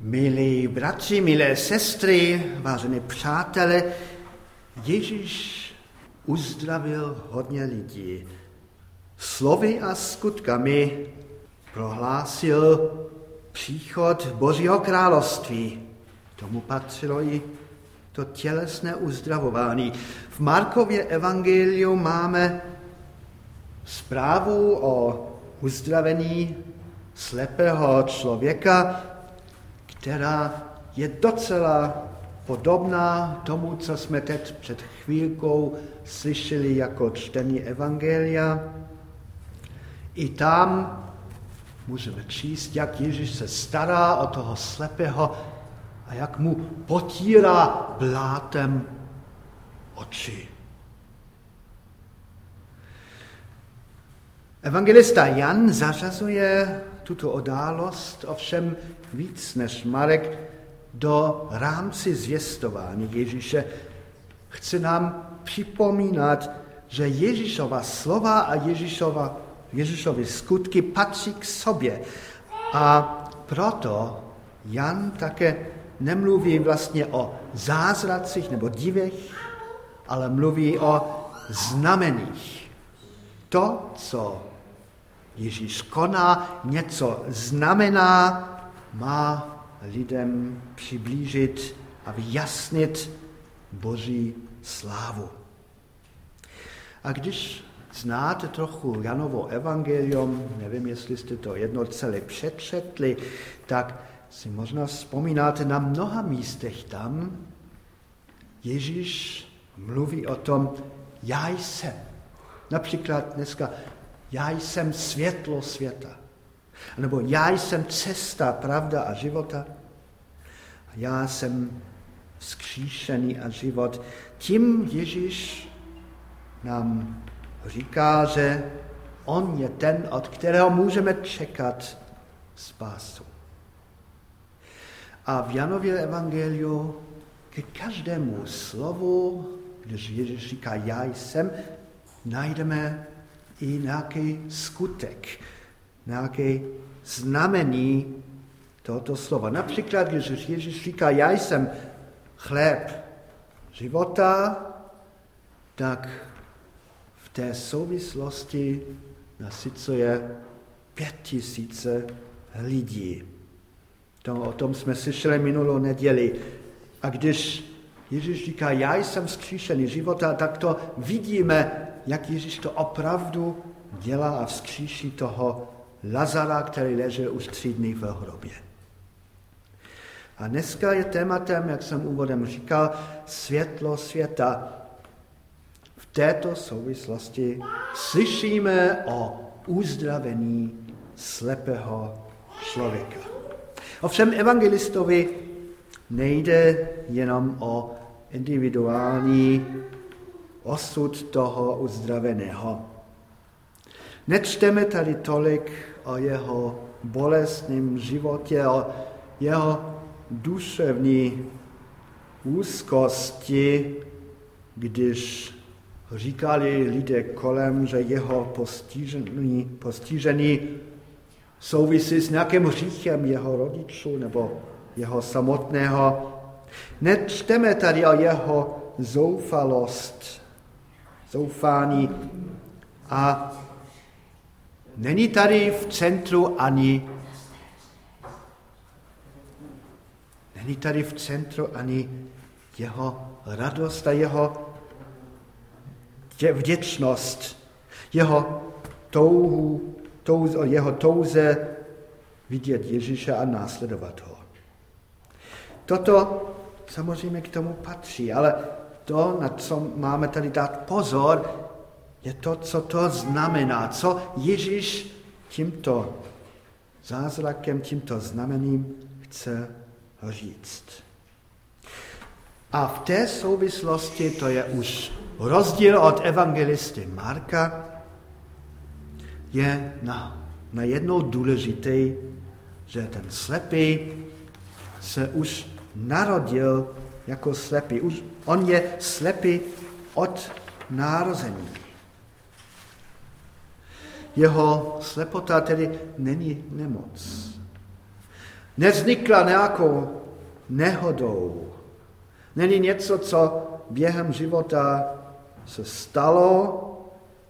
Milí bratři, milé sestry, vážení přátelé, Ježíš uzdravil hodně lidí. Slovy a skutkami prohlásil příchod Božího království. Tomu patřilo i to tělesné uzdravování. V Markově evangeliu máme zprávu o uzdravení slepého člověka, která je docela podobná tomu, co jsme teď před chvílkou slyšeli jako čtení Evangelia. I tam můžeme číst, jak Ježíš se stará o toho slepého a jak mu potírá blátem oči. Evangelista Jan zařazuje tuto odálost ovšem víc než Marek do rámci zvěstování Ježíše. Chce nám připomínat, že Ježíšova slova a Ježíšova, Ježíšovy skutky patří k sobě. A proto Jan také nemluví vlastně o zázracích nebo divech, ale mluví o znameních. To, co Ježíš koná, něco znamená, má lidem přiblížit a vyjasnit Boží slávu. A když znáte trochu Janovo evangelium, nevím, jestli jste to jedno celé přečetli, tak si možná vzpomínáte na mnoha místech tam, Ježíš mluví o tom, já jsem. Například dneska, já jsem světlo světa. Nebo já jsem cesta, pravda a života. A já jsem skříšený a život. Tím Ježíš nám říká, že on je ten, od kterého můžeme čekat spásu. A v Janově evangeliu ke každému slovu, když Ježíš říká já jsem, najdeme i nějaký skutek, nějaké znamení tohoto slova. Například, když Ježíš říká, já jsem chléb života, tak v té souvislosti nasycuje pět tisíce lidí. To, o tom jsme slyšeli minulou neděli. A když Ježíš říká, já jsem zkříšený života, tak to vidíme, jak Ježíš to opravdu dělá a vzkříší toho Lazara, který ležel už tři dny v hrobě. A dneska je tématem, jak jsem úvodem říkal, světlo světa. V této souvislosti slyšíme o uzdravení slepého člověka. Ovšem evangelistovi nejde jenom o individuální osud toho uzdraveného. Nečteme tady tolik o jeho bolestném životě, o jeho duševní úzkosti, když říkali lidé kolem, že jeho postižení, postižení souvisí s nějakým hříchem jeho rodičů nebo jeho samotného. Nečteme tady o jeho zoufalost, zoufání a Není tady v centru ani není tady v centru ani jeho radost a jeho vděčnost, jeho touhu, touze, jeho touze vidět Ježíše a následovat ho. Toto samozřejmě k tomu patří, ale to, na co máme tady dát pozor, je to, co to znamená, co Ježíš tímto zázrakem, tímto znamením chce říct. A v té souvislosti, to je už rozdíl od evangelisty Marka, je na, na jednou důležitý, že ten slepý se už narodil jako slepý. On je slepý od narození. Jeho slepota tedy není nemoc. Nevznikla nějakou nehodou. Není něco, co během života se stalo,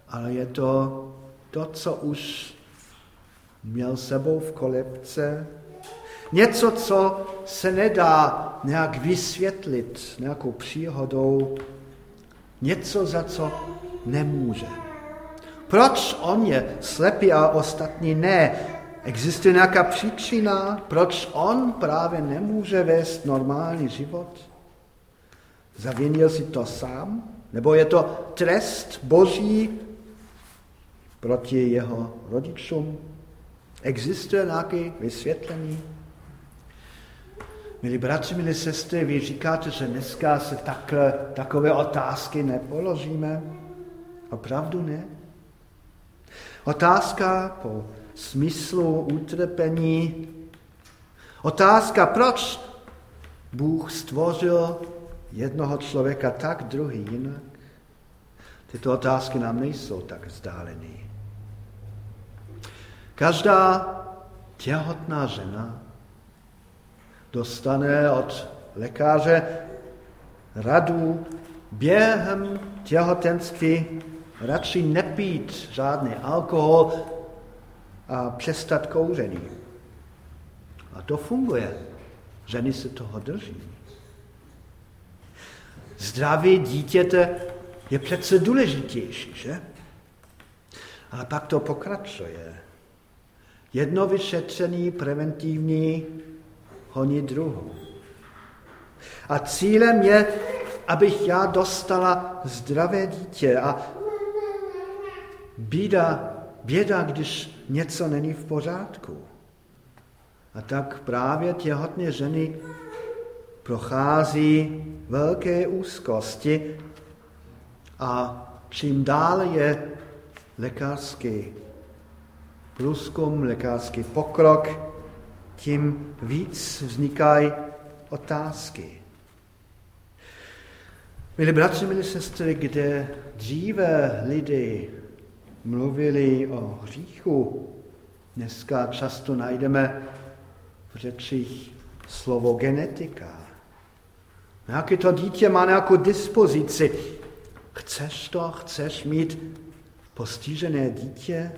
ale je to to, co už měl sebou v kolebce. Něco, co se nedá nějak vysvětlit nějakou příhodou. Něco, za co nemůže. Proč on je slepý a ostatní ne? Existuje nějaká příčina, proč on právě nemůže vést normální život? Zavinil si to sám? Nebo je to trest boží proti jeho rodičům? Existuje nějaké vysvětlení? Milí bratři, milí sestry, vy říkáte, že dneska se takhle, takové otázky nepoložíme? Opravdu ne? Otázka po smyslu utrpení. Otázka, proč Bůh stvořil jednoho člověka tak, druhý jinak. Tyto otázky nám nejsou tak vzdálené. Každá těhotná žena dostane od lékaře radu během těhotenství radši nepít žádný alkohol a přestat kouření. A to funguje. Ženy se toho drží. Zdraví dítěte je přece důležitější, že? Ale pak to pokračuje. Jedno vyšetření preventivní honí druhou. A cílem je, abych já dostala zdravé dítě a bída, běda, když něco není v pořádku. A tak právě těhotné ženy prochází velké úzkosti a čím dále je lékařský průzkum, lékařský pokrok, tím víc vznikají otázky. Milí bratři, milí sestry, kde dříve lidi mluvili o hříchu, dneska často najdeme v řečích slovo genetika. Nějaké to dítě má nějakou dispozici. Chceš to, chceš mít postižené dítě?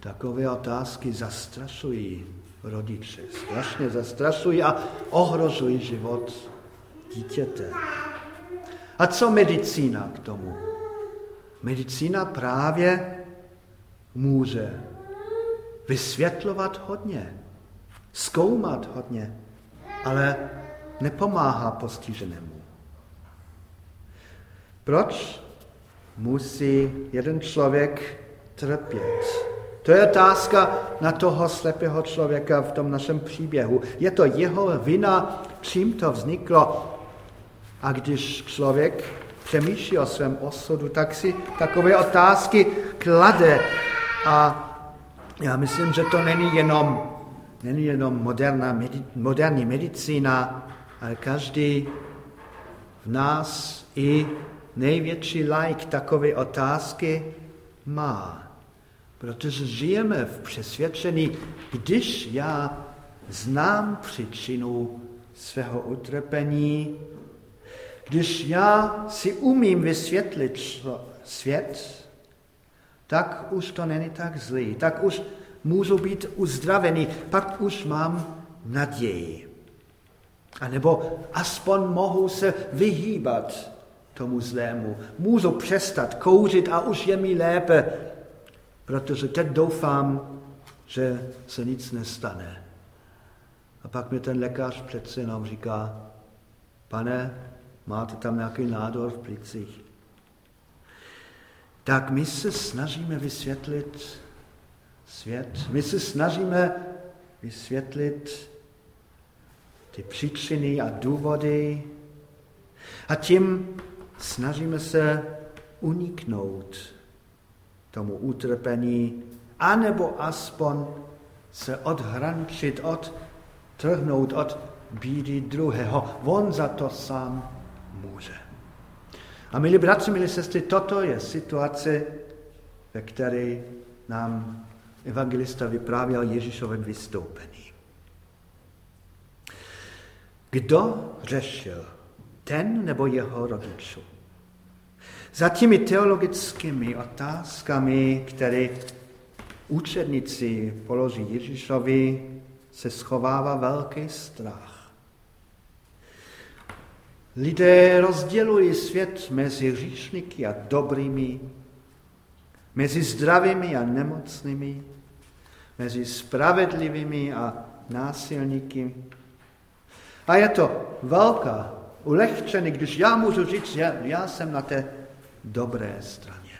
Takové otázky zastrašují rodiče. Strašně zastrašují a ohrožují život dítěte. A co medicína k tomu? Medicína právě může vysvětlovat hodně, zkoumat hodně, ale nepomáhá postiženému. Proč musí jeden člověk trpět? To je otázka na toho slepého člověka v tom našem příběhu. Je to jeho vina, čím to vzniklo. A když člověk přemýšlí o svém osudu, tak si takové otázky klade. A já myslím, že to není jenom, není jenom moderná, medi, moderní medicína, ale každý v nás i největší like takové otázky má. Protože žijeme v přesvědčení, když já znám příčinu svého utrpení, když já si umím vysvětlit svět, tak už to není tak zlý, tak už můžu být uzdravený, pak už mám naději. A nebo aspoň mohu se vyhýbat tomu zlému. Můžu přestat kouřit a už je mi lépe, protože teď doufám, že se nic nestane. A pak mi ten lékař přece jenom říká, pane, máte tam nějaký nádor v plicích. Tak my se snažíme vysvětlit svět, my se snažíme vysvětlit ty příčiny a důvody a tím snažíme se uniknout tomu utrpení, anebo aspoň se odhrančit, odtrhnout od bídy druhého. On za to sám může. A milí bratři, milí sestry, toto je situace, ve které nám evangelista vyprávěl Ježíšovém vystoupení. Kdo řešil? Ten nebo jeho rodičů? Za těmi teologickými otázkami, které učedníci položí Ježíšovi, se schovává velký strach. Lidé rozdělují svět mezi hříšníky a dobrými, mezi zdravými a nemocnými, mezi spravedlivými a násilníky. A je to velká ulehčený, když já můžu říct, že já jsem na té dobré straně.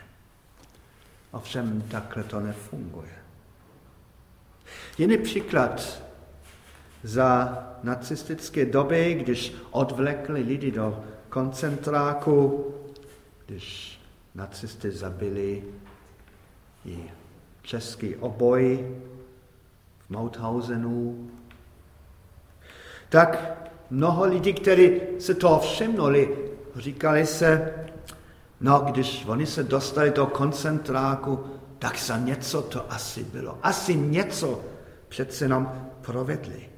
Ovšem takhle to nefunguje. Jiný příklad za nacistické doby, když odvlekli lidi do koncentráku, když nacisty zabili i český oboj v Mauthausenu, tak mnoho lidí, kteří se toho všimnuli, říkali se, no když oni se dostali do koncentráku, tak za něco to asi bylo. Asi něco přece nám provedli.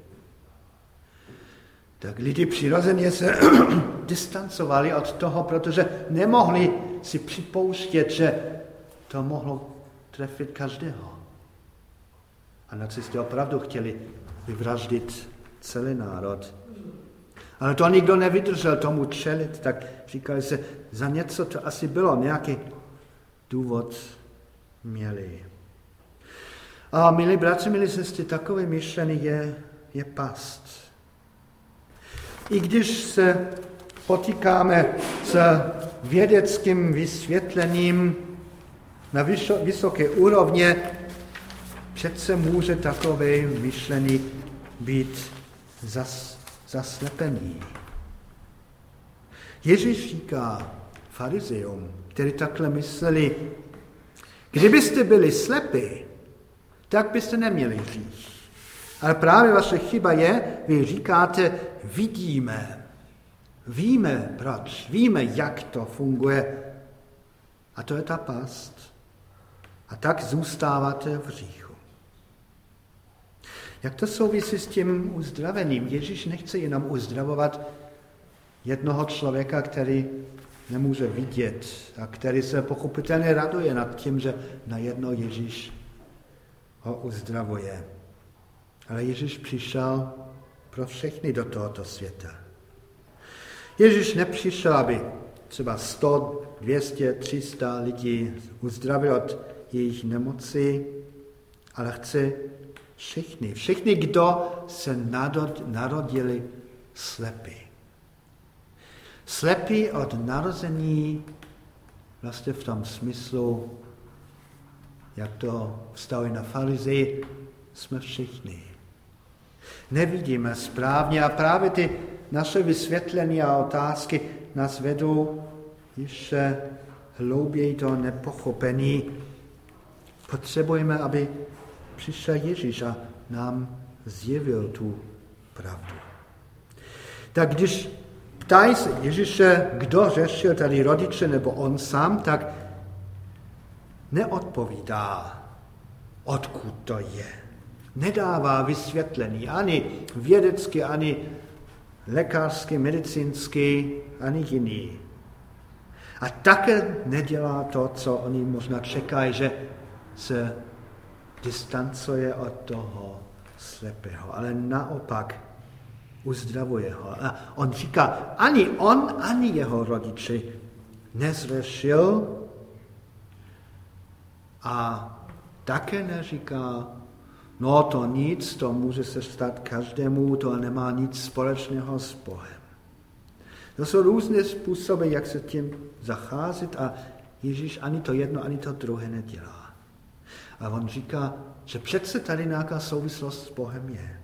Tak lidi přirozeně se distancovali od toho, protože nemohli si připouštět, že to mohlo trefit každého. A nacisti opravdu chtěli vyvraždit celý národ. Ale to nikdo nevydržel tomu čelit, tak říkali se, za něco to asi bylo, nějaký důvod měli. A milí bratři, milí sestry, takové myšlení je, je past. I když se potýkáme s vědeckým vysvětlením na vysoké úrovně, přece může takové myšlení být zas, zaslepený. Ježíš říká farizeum, který takhle mysleli, kdybyste byli slepí, tak byste neměli říct. Ale právě vaše chyba je, vy říkáte, vidíme, víme proč, víme, jak to funguje. A to je ta past. A tak zůstáváte v hříchu. Jak to souvisí s tím uzdravením? Ježíš nechce jenom uzdravovat jednoho člověka, který nemůže vidět a který se pochopitelně raduje nad tím, že najednou Ježíš ho uzdravuje. Ale Ježíš přišel pro všechny do tohoto světa. Ježíš nepřišel, aby třeba 100, 200, 300 lidí uzdravil od jejich nemoci, ale chce všechny, všechny, kdo se narodili slepí. Slepí od narození vlastně v tom smyslu, jak to vstavuje na farizeji, jsme všichni. Nevidíme správně a právě ty naše vysvětlení a otázky nás vedou ještě hlouběji do nepochopení. Potřebujeme, aby přišel Ježíš a nám zjevil tu pravdu. Tak když ptají se Ježíše, kdo řešil tady rodiče nebo on sám, tak neodpovídá, odkud to je. Nedává vysvětlení ani vědecky, ani lékařsky, medicínsky, ani jiný. A také nedělá to, co oni možná čekají, že se distancuje od toho slepého, ale naopak uzdravuje ho. A on říká, ani on, ani jeho rodiče nezřešil a také neříká, no to nic, to může se stát každému, to nemá nic společného s Bohem. To jsou různé způsoby, jak se tím zacházet a Ježíš ani to jedno, ani to druhé nedělá. A on říká, že přece tady nějaká souvislost s Bohem je.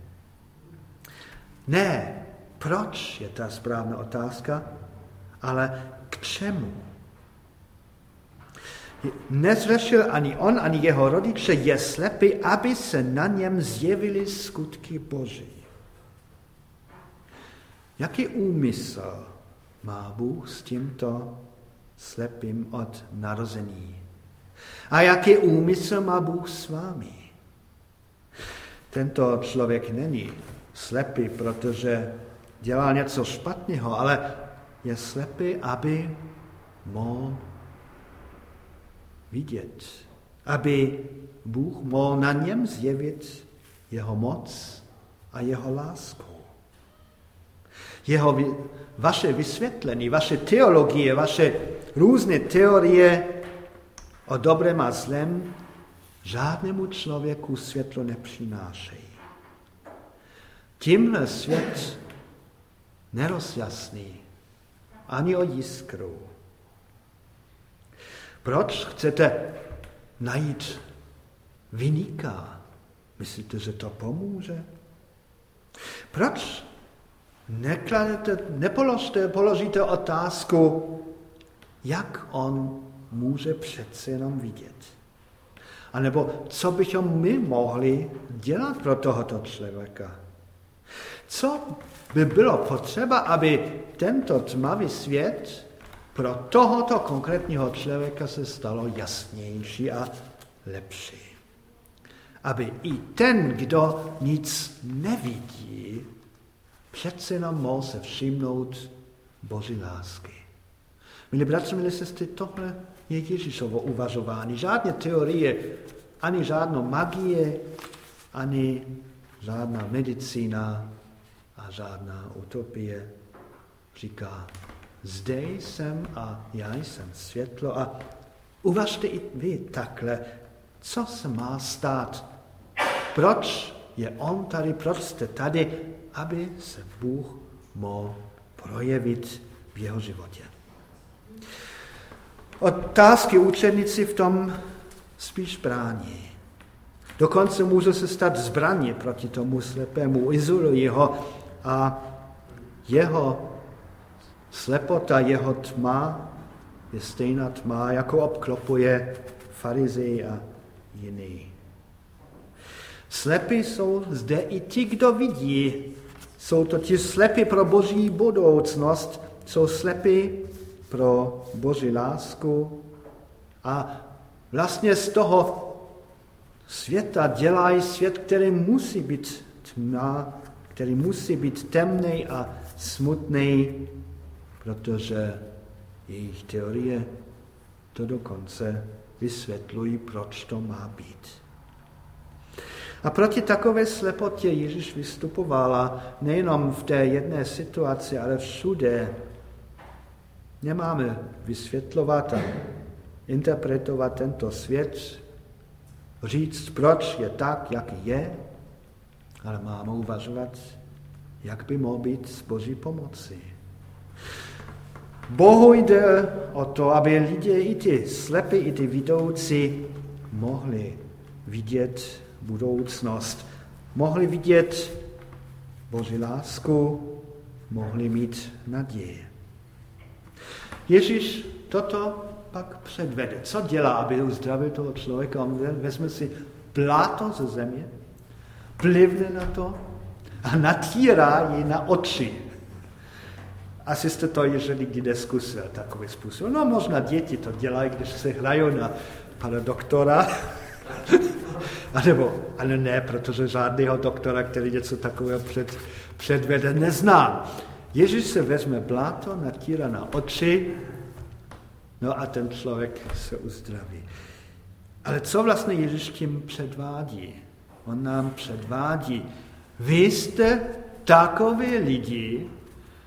Ne, proč je ta správná otázka, ale k čemu? Nezřešil ani on, ani jeho rodiče je slepý, aby se na něm zjevily skutky Boží. Jaký úmysl má Bůh s tímto slepým od narození? A jaký úmysl má Bůh s vámi? Tento člověk není slepý, protože dělal něco špatného, ale je slepý, aby mohl vidět, aby Bůh mohl na něm zjevit jeho moc a jeho lásku. Jeho, vaše vysvětlení, vaše teologie, vaše různé teorie o dobrém a zlem žádnému člověku světlo nepřinášejí. Tímhle svět nerozjasní ani o jiskru. Proč chcete najít vyniká? Myslíte, že to pomůže? Proč nekladete, nepoložte, položíte otázku, jak on může přece jenom vidět? A nebo co bychom my mohli dělat pro tohoto člověka? Co by bylo potřeba, aby tento tmavý svět pro tohoto konkrétního člověka se stalo jasnější a lepší? Aby i ten, kdo nic nevidí, přece jenom mohl se všimnout Boží lásky. Milí bratři, milí sestry, tohle je Ježíšovo uvažování. Žádné teorie, ani žádná magie, ani žádná medicína a žádná utopie. Říká, zde jsem a já jsem světlo a uvažte i vy takhle, co se má stát. Proč je on tady, proč jste tady, aby se Bůh mohl projevit v jeho životě. Otázky učenici v tom spíš brání. Dokonce může se stát zbraně proti tomu slepému, izolují ho a jeho slepota, jeho tma je stejná tma, jako obklopuje farizej a jiný. Slepí jsou zde i ti, kdo vidí. Jsou to ti slepí pro boží budoucnost, jsou slepí pro boží lásku a vlastně z toho světa dělají svět, který musí být tma, který musí být temný a smutný, protože jejich teorie to dokonce vysvětlují, proč to má být. A proti takové slepotě Ježíš vystupovala nejenom v té jedné situaci, ale všude. Nemáme vysvětlovat a interpretovat tento svět, říct, proč je tak, jak je, ale máme uvažovat, jak by mohl být s Boží pomoci. Bohu jde o to, aby lidé, i ty slepí, i ty vidoucí, mohli vidět budoucnost. Mohli vidět Boží lásku, mohli mít naději. Ježíš toto pak předvede. Co dělá, aby uzdravil toho člověka? On vezme si pláto ze země, plivne na to a natírá ji na oči. Asi jste to ještě někdy zkusil, takový způsob. No možná děti to dělají, když se hrají na pana doktora. A nebo, ale ne, protože žádného doktora, který něco takového před, předvede, nezná. Ježíš se vezme bláto, natírá na oči, no a ten člověk se uzdraví. Ale co vlastně Ježíš tím předvádí? On nám předvádí, vy jste takový lidi,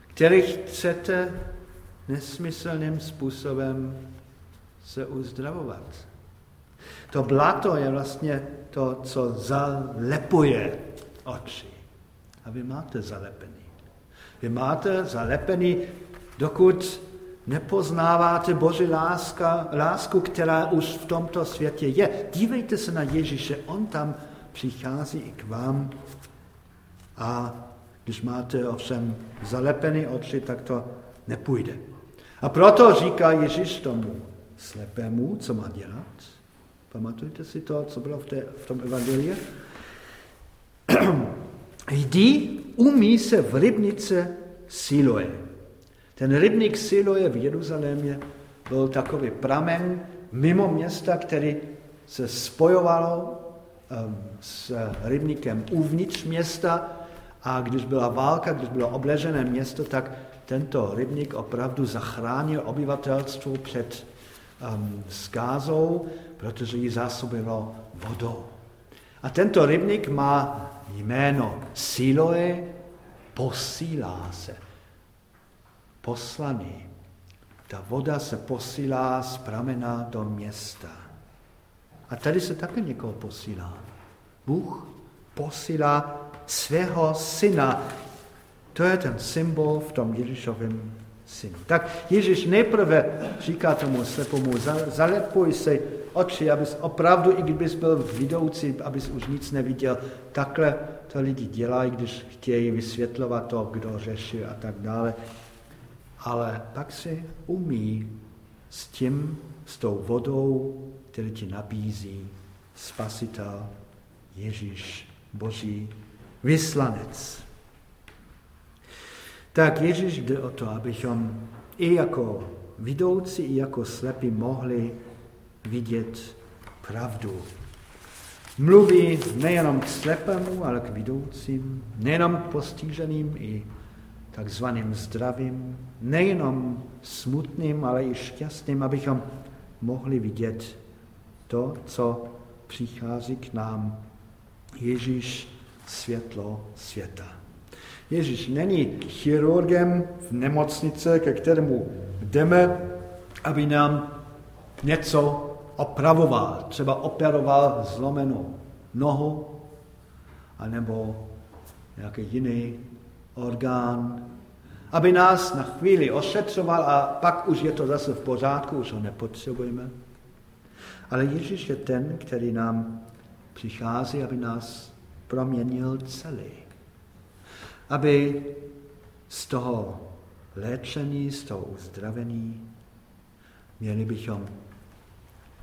který chcete nesmyslným způsobem se uzdravovat. To blato je vlastně to, co zalepuje oči. A vy máte zalepený. Vy máte zalepený, dokud nepoznáváte Boží láska, lásku, která už v tomto světě je. Dívejte se na Ježíše, on tam přichází i k vám a když máte ovšem zalepený oči, tak to nepůjde. A proto říká Ježíš tomu slepému, co má dělat? Pamatujete si to, co bylo v, té, v tom evangeliu? Jdi, umí se v rybnice Siloe. Ten rybník Siloe v Jeruzalémě byl takový pramen mimo města, který se spojovalo um, s rybníkem uvnitř města A když byla válka, když bylo obležené město, tak tento rybník opravdu zachránil obyvatelstvo před um, skázou, protože ji zásobilo vodou. A tento rybník má jméno Siloe, posílá se. Poslaný. Ta voda se posílá z pramena do města. A tady se také někoho posílá. Bůh posílá svého syna. To je ten symbol v tom Ježíšovém synu. Tak Ježíš nejprve říká tomu slepomu, zalepuj se oči, abys opravdu, i kdybys byl vidoucí, abys už nic neviděl. Takhle to lidi dělají, když chtějí vysvětlovat to, kdo řeší a tak dále. Ale pak si umí s tím, s tou vodou, který ti nabízí spasitel Ježíš, Boží vyslanec. Tak Ježíš jde o to, abychom i jako vidoucí, i jako slepí mohli vidět pravdu. Mluví nejenom k slepému, ale k vidoucím, nejenom k postiženým, i takzvaným zdravým, nejenom smutným, ale i šťastným, abychom mohli vidět to, co přichází k nám. Ježíš světlo světa. Ježíš není chirurgem v nemocnice, ke kterému jdeme, aby nám něco opravoval, třeba operoval zlomenou nohu, anebo nějaký jiný orgán, aby nás na chvíli ošetřoval a pak už je to zase v pořádku, už ho nepotřebujeme. Ale Ježíš je ten, který nám přichází, aby nás proměnil celý. Aby z toho léčení, z toho uzdravení měli bychom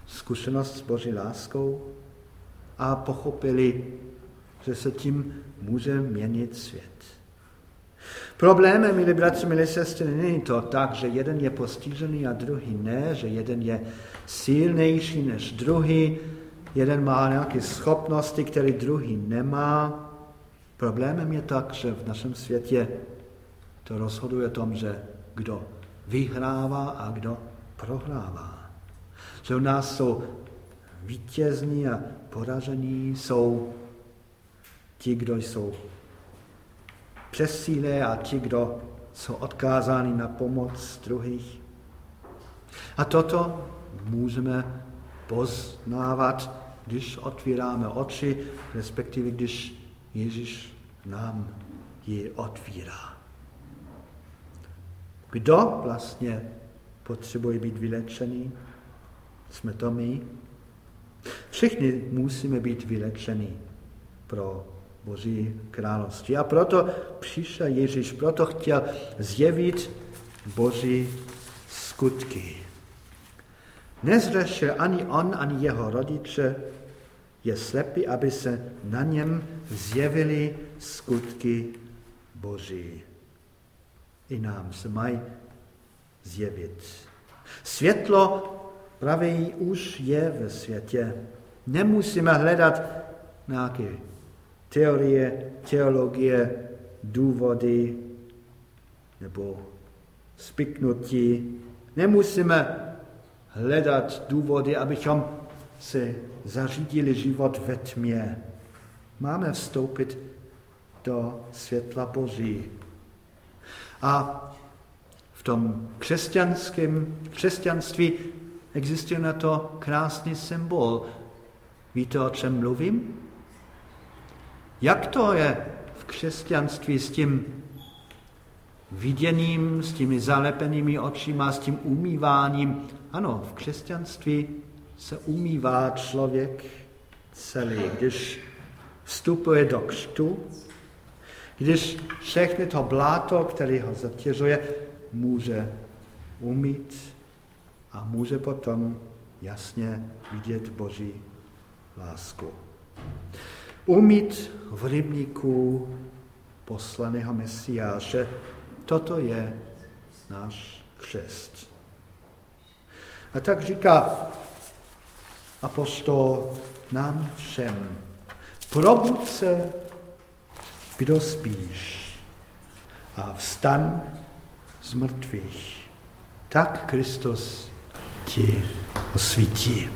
zkušenost s Boží láskou a pochopili, že se tím může měnit svět. Problémem, milí bratři, milí sestry, není to tak, že jeden je postižený a druhý ne, že jeden je silnější než druhý, jeden má nějaké schopnosti, které druhý nemá. Problémem je tak, že v našem světě to rozhoduje o tom, že kdo vyhrává a kdo prohrává že u nás jsou vítězní a poražení, jsou ti, kdo jsou přesílé a ti, kdo jsou odkázáni na pomoc druhých. A toto můžeme poznávat, když otvíráme oči, respektive když Ježíš nám ji otvírá. Kdo vlastně potřebuje být vylečený? Jsme to my. Všichni musíme být vylečeni pro Boží království. A proto přišel Ježíš, proto chtěl zjevit Boží skutky. Nezřešil ani on, ani jeho rodiče, je slepý, aby se na něm zjevily skutky Boží. I nám se mají zjevit. Světlo Pravý už je ve světě. Nemusíme hledat nějaké teorie, teologie, důvody nebo spiknutí. Nemusíme hledat důvody, abychom si zařídili život ve tmě. Máme vstoupit do světla Boží. A v tom křesťanském křesťanství Existuje na to krásný symbol. Víte, o čem mluvím? Jak to je v křesťanství s tím viděním, s těmi zalepenými očima, s tím umýváním? Ano, v křesťanství se umývá člověk celý, když vstupuje do křtu, když všechny to bláto, které ho zatěžuje, může umít a může potom jasně vidět Boží lásku. Umít v rybníku poslaného Mesiáše, toto je náš křest. A tak říká apostol nám všem, probud se kdo spíš a vstan z mrtvých. Tak Kristus ti osvítí.